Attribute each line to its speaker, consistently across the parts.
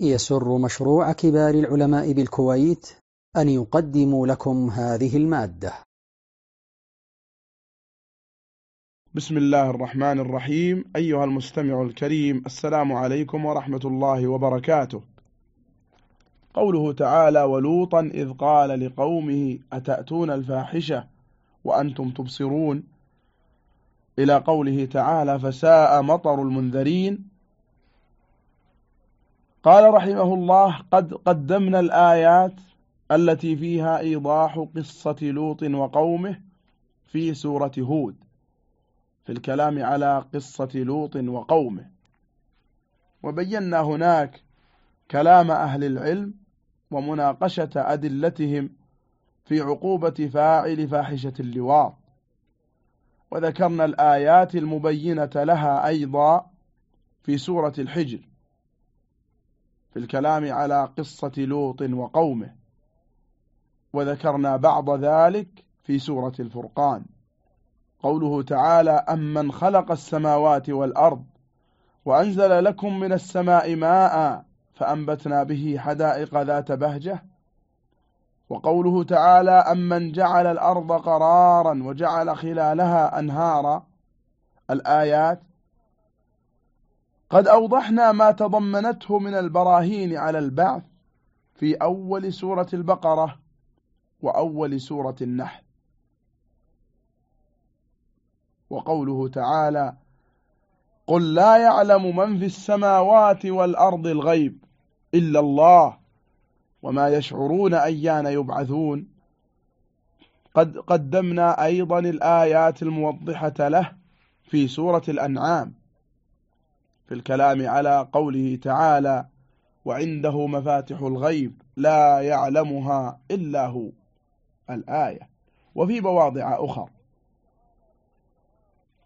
Speaker 1: يسر مشروع كبار العلماء بالكويت أن يقدم لكم هذه المادة بسم الله الرحمن الرحيم أيها المستمع الكريم السلام عليكم ورحمة الله وبركاته قوله تعالى ولوطا إذ قال لقومه أتأتون الفاحشة وأنتم تبصرون إلى قوله تعالى فساء مطر المنذرين قال رحمه الله قد قدمنا الآيات التي فيها إيضاح قصة لوط وقومه في سورة هود في الكلام على قصة لوط وقومه وبينا هناك كلام أهل العلم ومناقشة أدلتهم في عقوبة فاعل فاحشة اللواط وذكرنا الآيات المبينة لها أيضا في سورة الحجر في الكلام على قصة لوط وقومه وذكرنا بعض ذلك في سورة الفرقان قوله تعالى أمن خلق السماوات والأرض وأنزل لكم من السماء ماء فأنبتنا به حدائق ذات بهجة وقوله تعالى أمن جعل الأرض قرارا وجعل خلالها أنهارا الآيات قد أوضحنا ما تضمنته من البراهين على البعث في أول سورة البقرة وأول سورة النحل وقوله تعالى قل لا يعلم من في السماوات والأرض الغيب إلا الله وما يشعرون أيان يبعثون قد قدمنا أيضا الآيات الموضحة له في سورة الأنعام في الكلام على قوله تعالى وعنده مفاتح الغيب لا يعلمها إلا هو الآية وفي مواضع أخر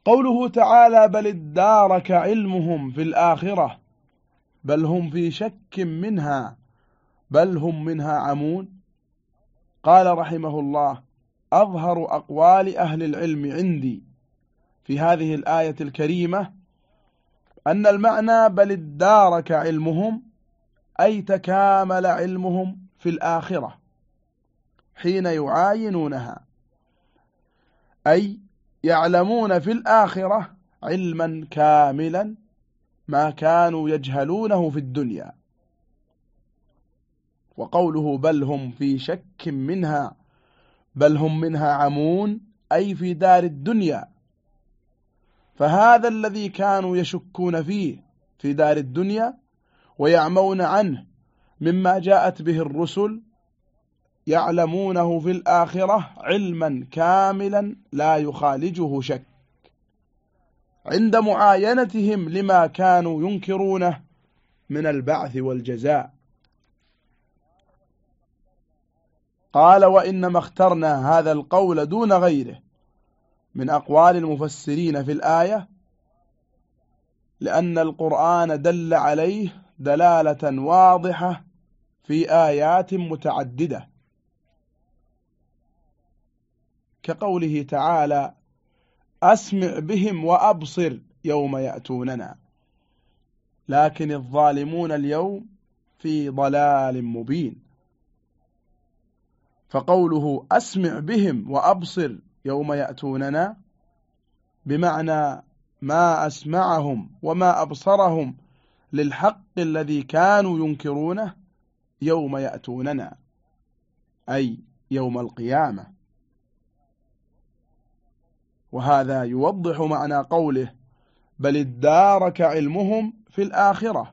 Speaker 1: قوله تعالى بل ادارك علمهم في الآخرة بل هم في شك منها بل هم منها عمون قال رحمه الله أظهر أقوال أهل العلم عندي في هذه الآية الكريمة أن المعنى بل ادارك علمهم أي تكامل علمهم في الآخرة حين يعاينونها أي يعلمون في الآخرة علما كاملا ما كانوا يجهلونه في الدنيا وقوله بل هم في شك منها بل هم منها عمون أي في دار الدنيا فهذا الذي كانوا يشكون فيه في دار الدنيا ويعمون عنه مما جاءت به الرسل يعلمونه في الآخرة علما كاملا لا يخالجه شك عند معاينتهم لما كانوا ينكرونه من البعث والجزاء قال وإنما اخترنا هذا القول دون غيره من أقوال المفسرين في الآية لأن القرآن دل عليه دلالة واضحة في آيات متعددة كقوله تعالى أسمع بهم وأبصر يوم يأتوننا لكن الظالمون اليوم في ضلال مبين فقوله أسمع بهم وأبصر يوم يأتوننا بمعنى ما أسمعهم وما أبصرهم للحق الذي كانوا ينكرونه يوم يأتوننا أي يوم القيامة وهذا يوضح معنى قوله بل ادارك علمهم في الآخرة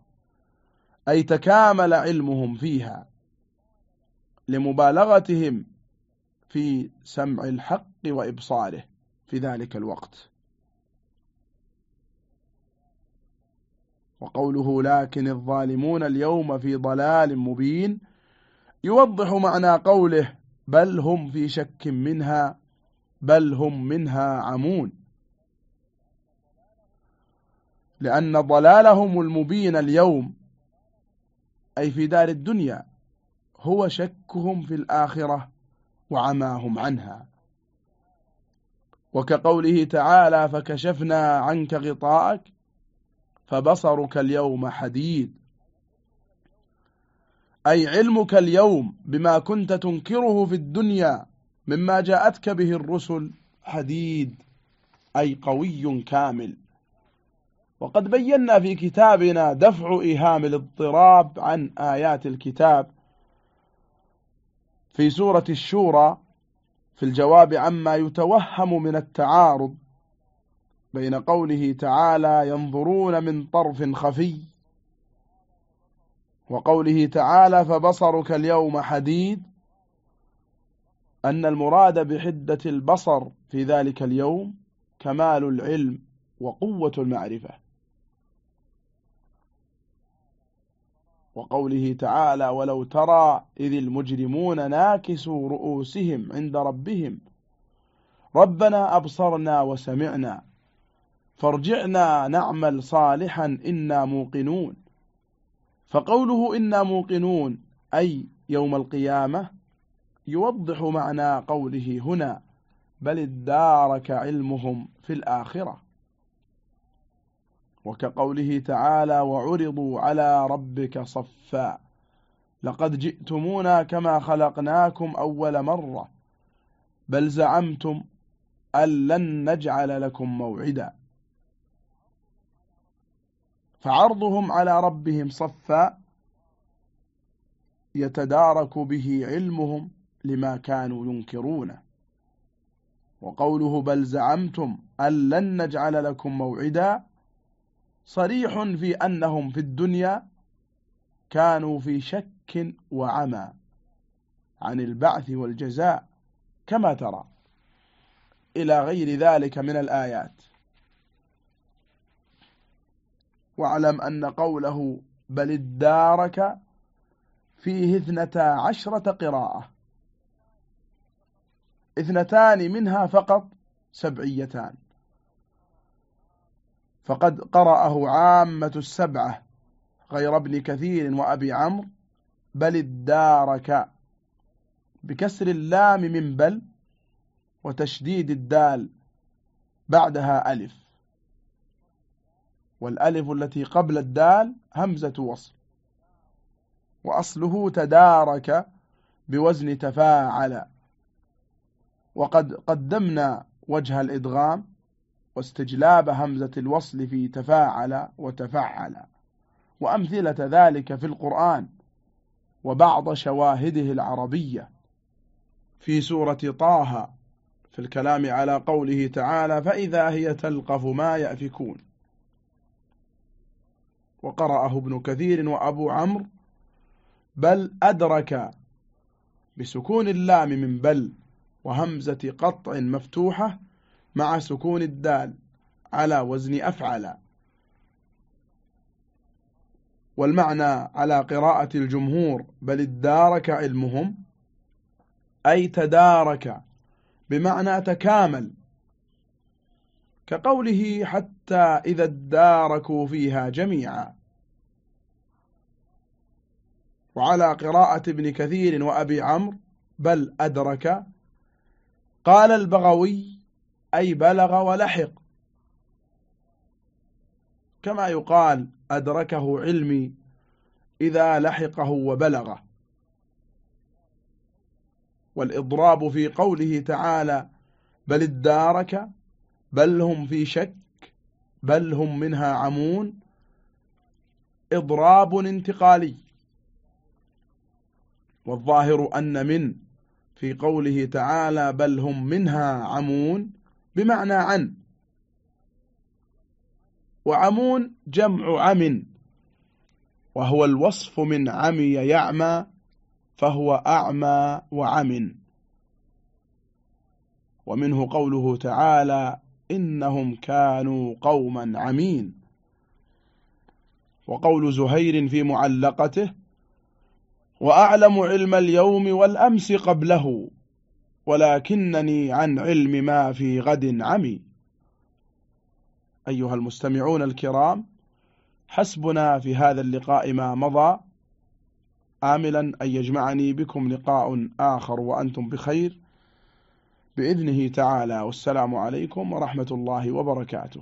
Speaker 1: أي تكامل علمهم فيها لمبالغتهم في سمع الحق وإبصاره في ذلك الوقت وقوله لكن الظالمون اليوم في ضلال مبين يوضح معنى قوله بل هم في شك منها بل هم منها عمون لأن ضلالهم المبين اليوم أي في دار الدنيا هو شكهم في الآخرة وعماهم عنها وكقوله تعالى فكشفنا عنك غطاءك فبصرك اليوم حديد أي علمك اليوم بما كنت تنكره في الدنيا مما جاءتك به الرسل حديد أي قوي كامل وقد بينا في كتابنا دفع إيهام الاضطراب عن آيات الكتاب في سورة الشورى في الجواب عما يتوهم من التعارض بين قوله تعالى ينظرون من طرف خفي وقوله تعالى فبصرك اليوم حديد أن المراد بحدة البصر في ذلك اليوم كمال العلم وقوة المعرفة وقوله تعالى ولو ترى إذ المجرمون ناكسوا رؤوسهم عند ربهم ربنا أبصرنا وسمعنا فارجعنا نعمل صالحا إنا موقنون فقوله إنا موقنون أي يوم القيامة يوضح معنى قوله هنا بل ادارك علمهم في الآخرة وكقوله تعالى وعرضوا على ربك صفا لقد جئتمونا كما خلقناكم أول مرة بل زعمتم أن لن نجعل لكم موعدا فعرضهم على ربهم صفا يتدارك به علمهم لما كانوا ينكرونه وقوله بل زعمتم أن لن نجعل لكم موعدا صريح في أنهم في الدنيا كانوا في شك وعمى عن البعث والجزاء كما ترى إلى غير ذلك من الآيات واعلم أن قوله بل ادارك فيه اثنتا عشرة قراءة اثنتان منها فقط سبعيتان فقد قرأه عامة السبعة غير ابن كثير وأبي عمرو بل الدارك بكسر اللام من بل وتشديد الدال بعدها ألف والألف التي قبل الدال همزة وصل وأصله تدارك بوزن تفاعل وقد قدمنا وجه الإدغام واستجلاب همزة الوصل في تفاعل وتفعل وأمثلة ذلك في القرآن وبعض شواهده العربية في سورة طه في الكلام على قوله تعالى فإذا هي تلقف ما يأفكون وقرأه ابن كثير وأبو عمرو بل أدرك بسكون اللام من بل وهمزة قطع مفتوحة مع سكون الدال على وزن أفعل والمعنى على قراءة الجمهور بل ادارك علمهم أي تدارك بمعنى تكامل كقوله حتى إذا اداركوا فيها جميعا وعلى قراءة ابن كثير وأبي عمرو بل أدرك قال البغوي أي بلغ ولحق كما يقال أدركه علمي إذا لحقه وبلغه والإضراب في قوله تعالى بل ادارك بل هم في شك بل هم منها عمون إضراب انتقالي والظاهر أن من في قوله تعالى بل هم منها عمون بمعنى عن وعمون جمع عم وهو الوصف من عمي يعمى فهو أعمى وعم ومنه قوله تعالى إنهم كانوا قوما عمين وقول زهير في معلقته وأعلم علم اليوم والأمس قبله ولكنني عن علم ما في غد عمي أيها المستمعون الكرام حسبنا في هذا اللقاء ما مضى آملا أن يجمعني بكم لقاء آخر وأنتم بخير بإذنه تعالى والسلام عليكم ورحمة الله وبركاته